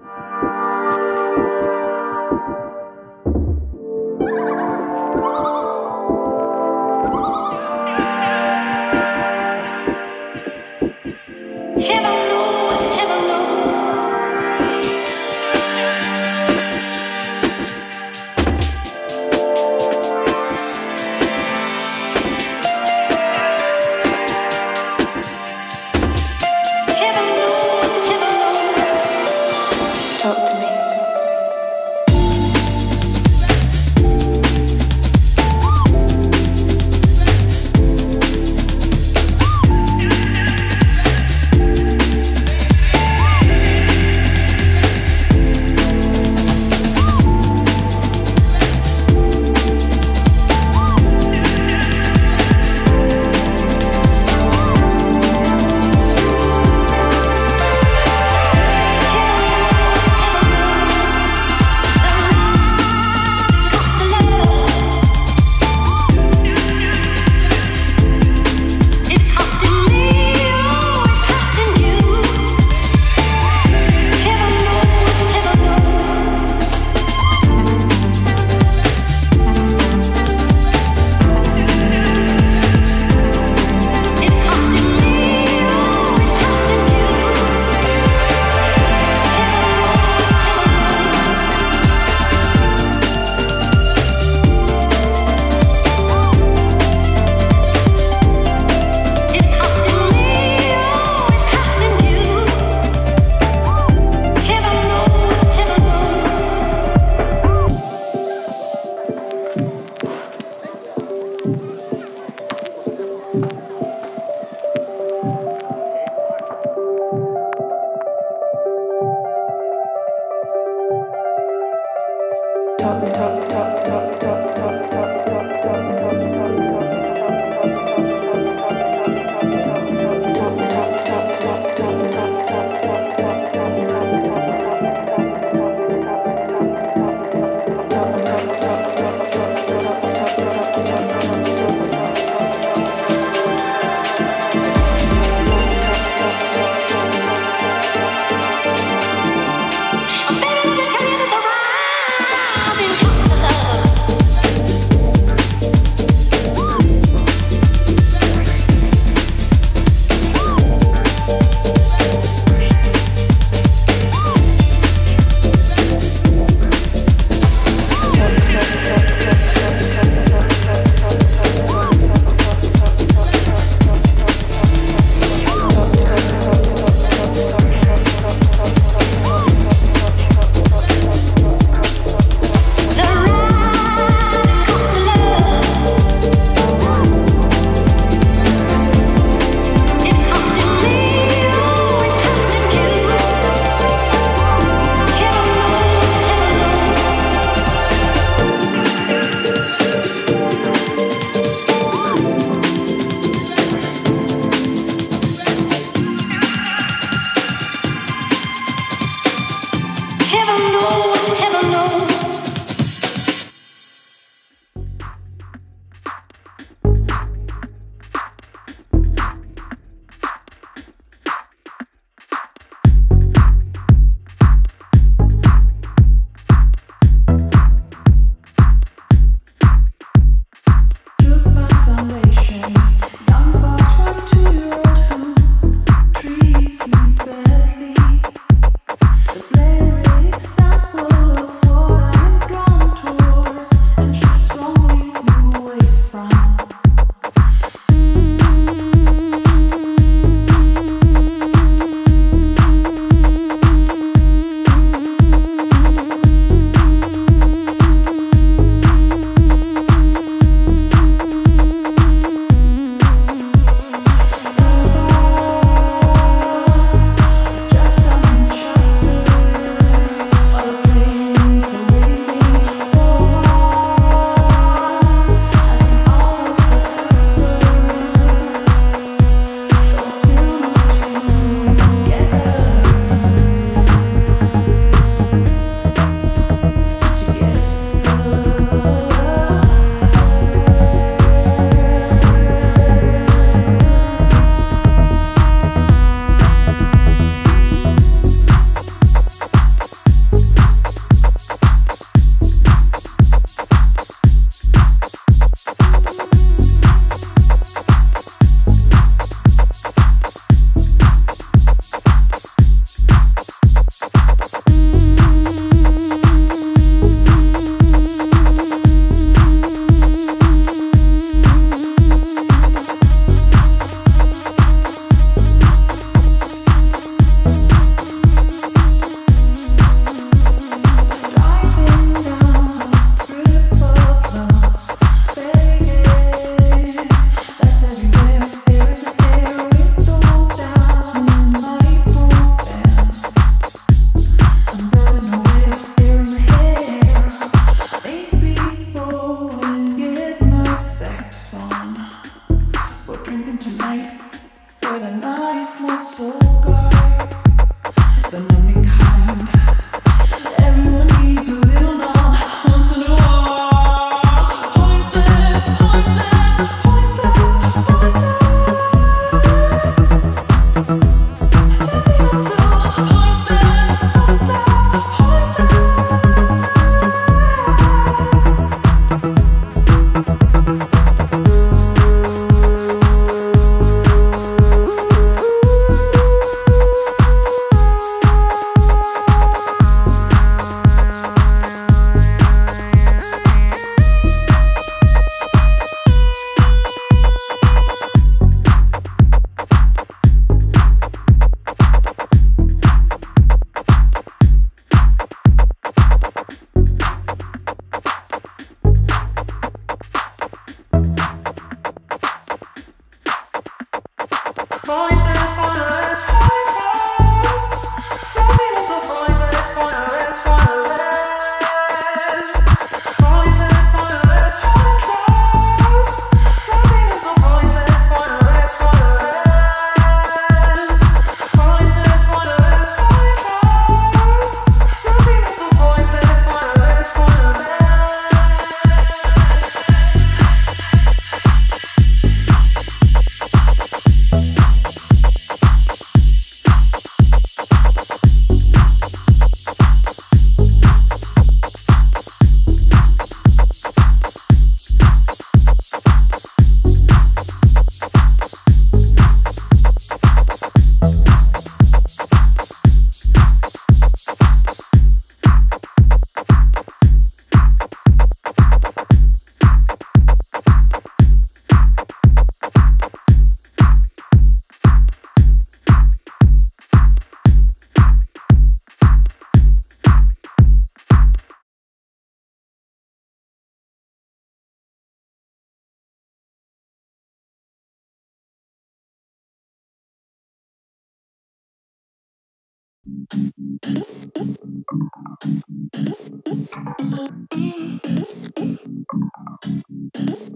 Música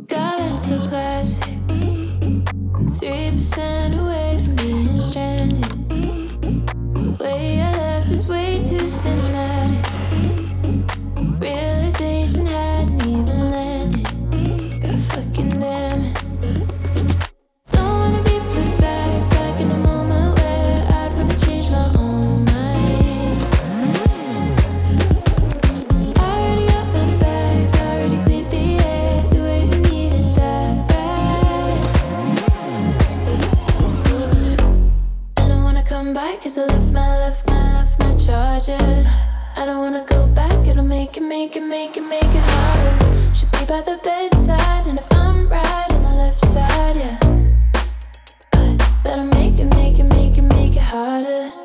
God, that's a classic. I'm 3% away from being stranded. The way I left is way too similar. used to left my, left my, left my charger. I don't wanna go back, it'll make it, make it, make it, make it harder. Should be by the bedside, and if I'm right on the left side, yeah. But that'll make it, make it, make it, make it harder.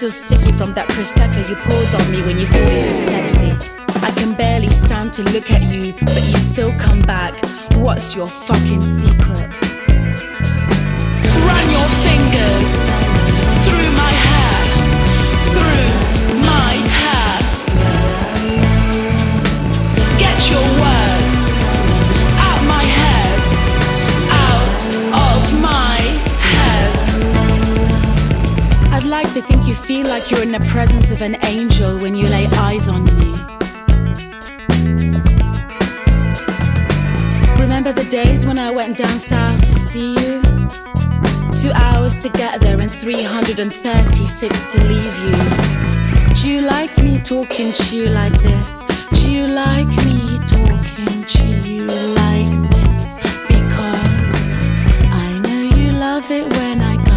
still sticky from that Prosecco you poured on me when you thought it was sexy. I can barely stand to look at you, but you still come back. What's your fucking You're in the presence of an angel when you lay eyes on me. Remember the days when I went down south to see you? Two hours to get there and 336 to leave you. Do you like me talking to you like this? Do you like me talking to you like this? Because I know you love it when I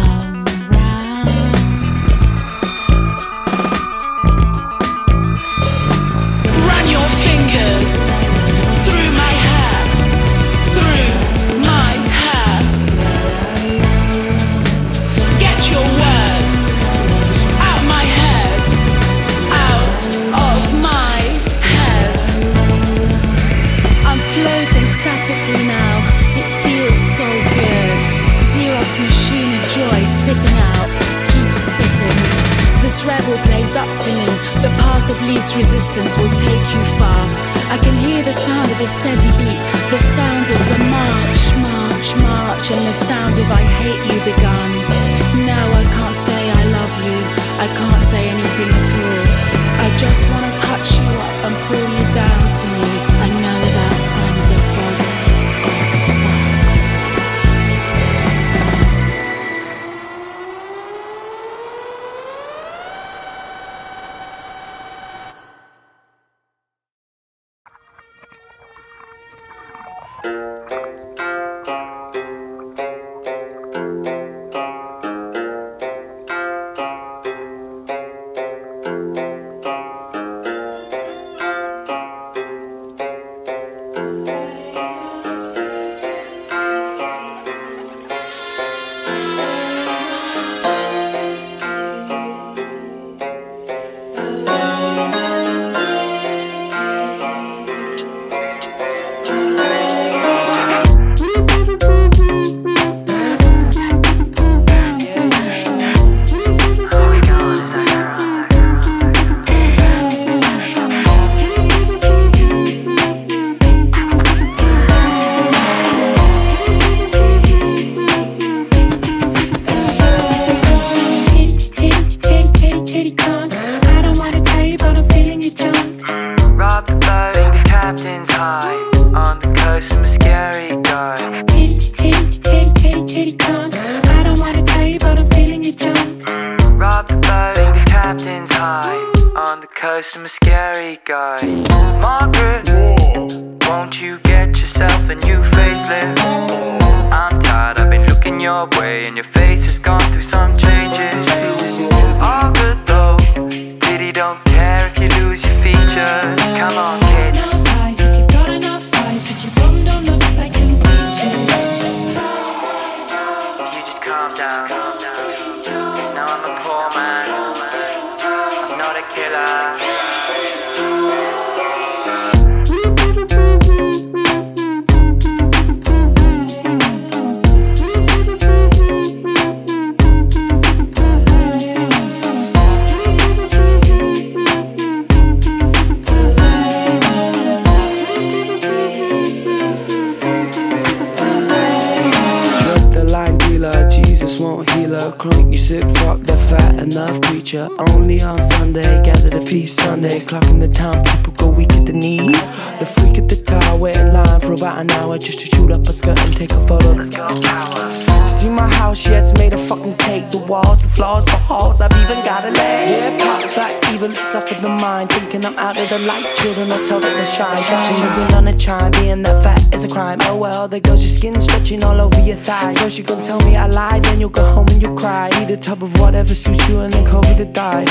This rebel plays up to me, the path of least resistance will take you far. I can hear the sound of a steady beat, the sound of the march, march, march, and the sound of I hate you begun. Now I can't say I love you, I can't say anything at all. I just wanna touch you up and pull you down to me. I know Only on Sunday, gather the feast Sundays. Clocking the time, people go weak at the knee. The freak at the tower, wait in line for about an hour just to shoot up a skirt and take a photo. let's go See my house, yeah, it's made of fucking cake. The walls, the floors, the halls, I've even got a leg. Yeah, pop back, evil, it's off of the mind. Thinking I'm out of the light, children, I tell that they shine. Catching the wind on a chime, being that fat is a crime. Oh well, there goes your skin stretching all over your thigh. First you gon' tell me I lied, then you'll go home and you'll cry. Eat a tub of whatever suits you and then call me to die.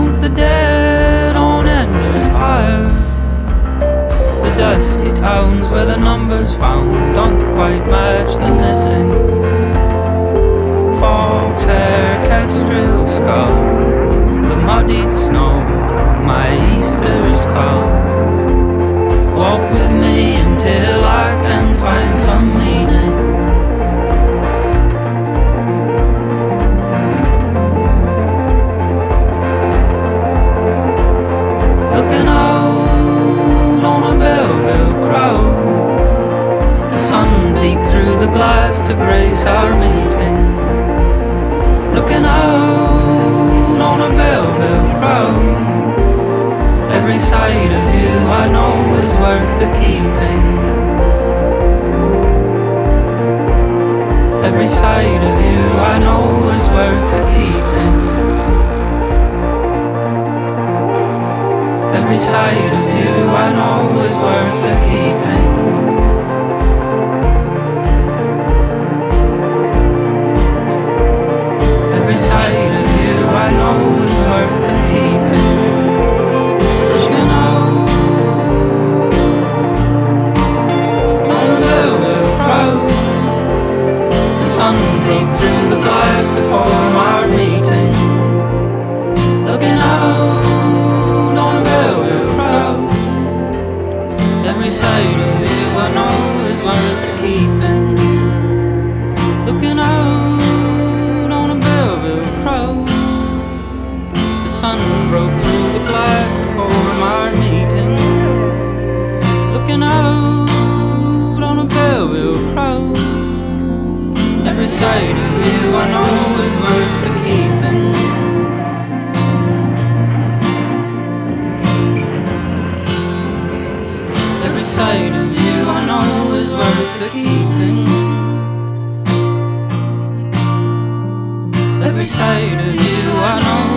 Count the dead on Ender's Pyre. The dusty towns where the numbers found don't quite match the missing. Fog's hair, kestrel skull, the muddied snow, my Easter's call. Walk with me until I can find some meaning. The glass to grace our meeting. Looking out on a Belleville crowd. Every sight of you I know is worth the keeping. Every sight of you I know is worth the keeping. Every side of you I know is worth the keeping. Form our meeting. Looking out on a velvet crowd. Every side of you I know is worth the keeping. Looking out Every side of you I know is worth the keeping. Every side of you I know is worth the keeping. Every side of you I know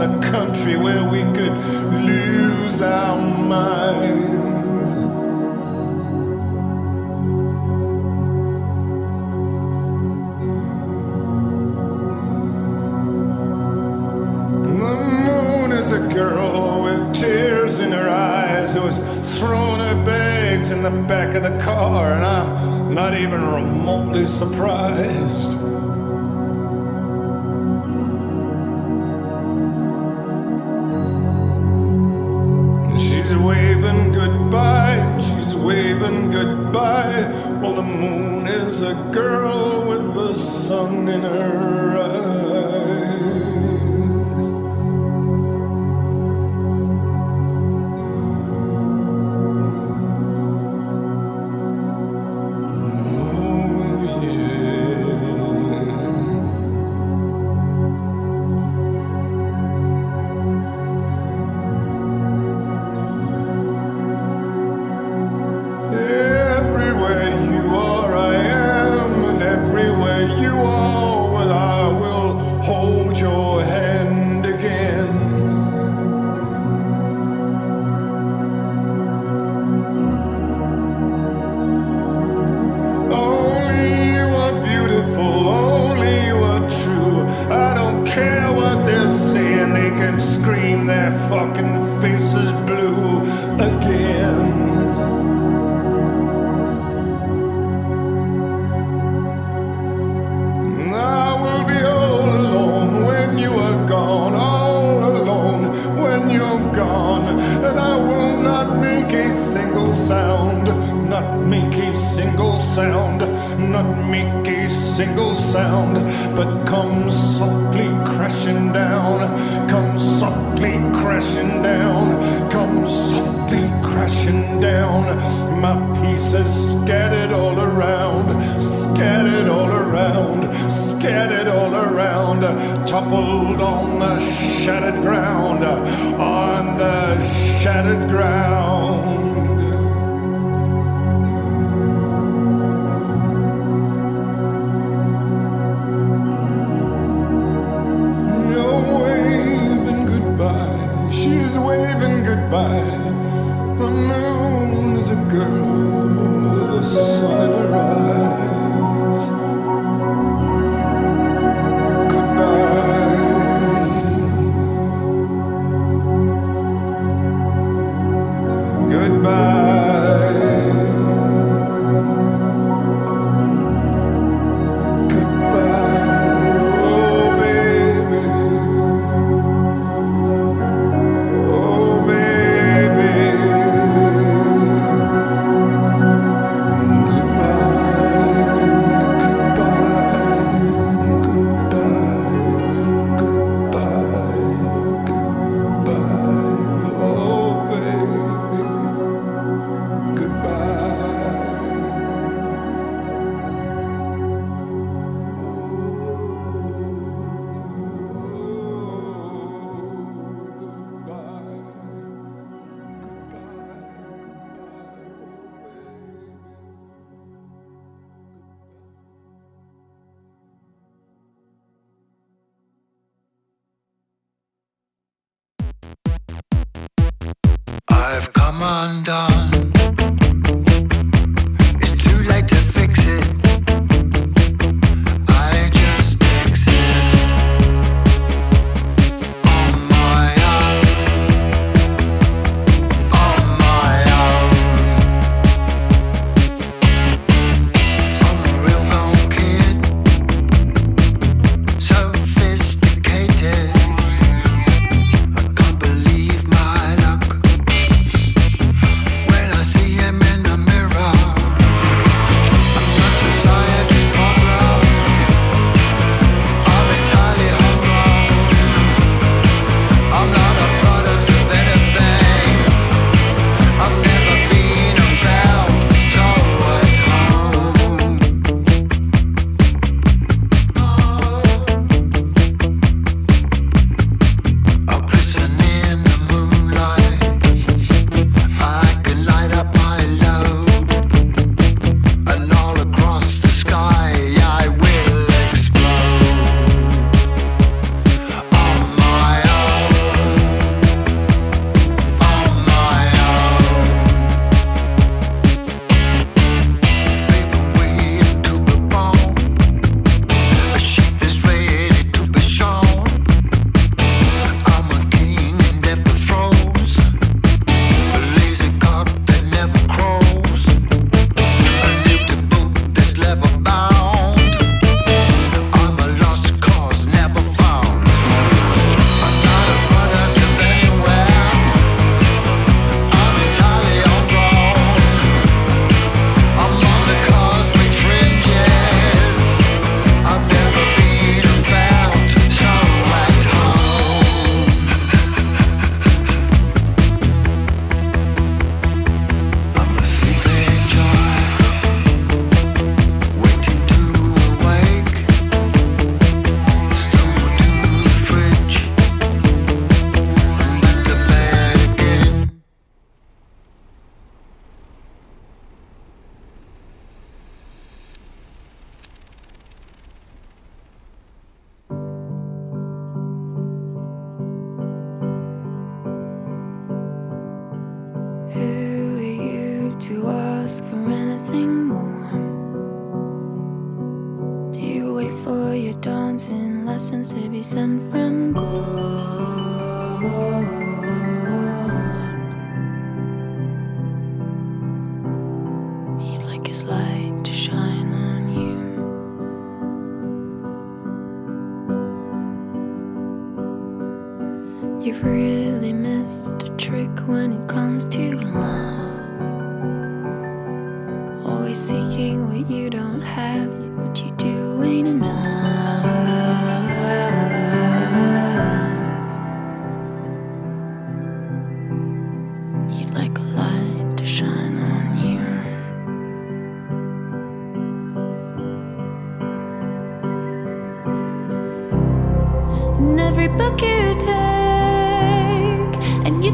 in the country where we could lose our minds. The moon is a girl with tears in her eyes who has thrown her bags in the back of the car, and I'm not even remotely surprised. Amanda. And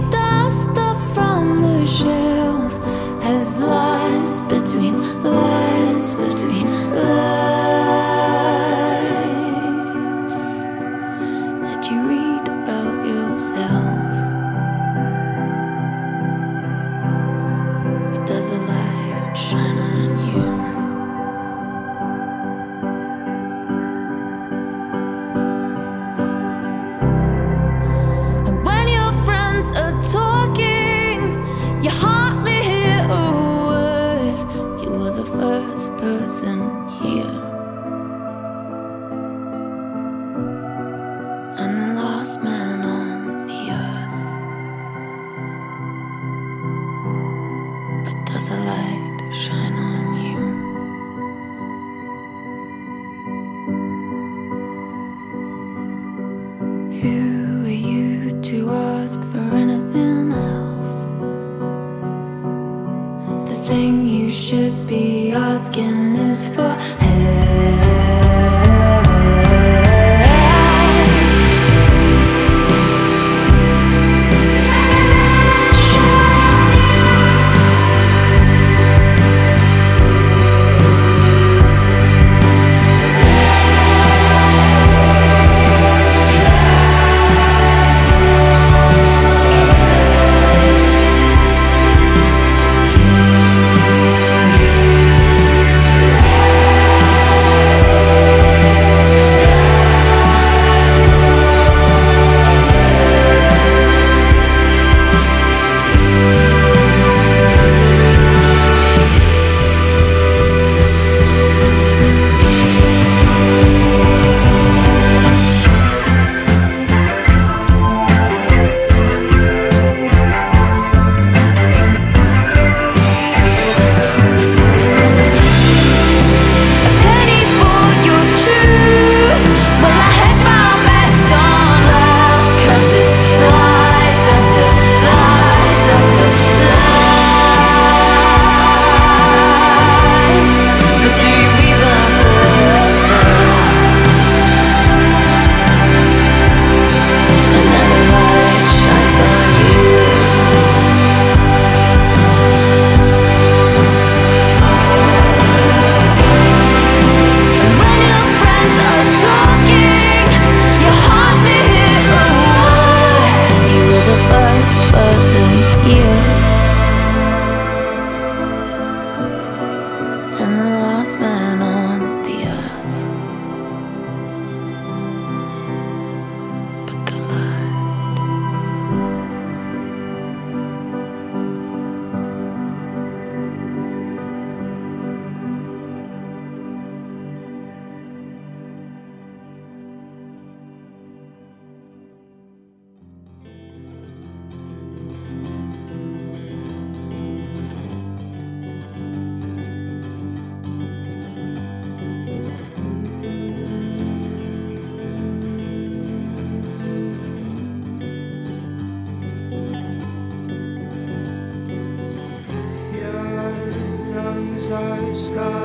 sky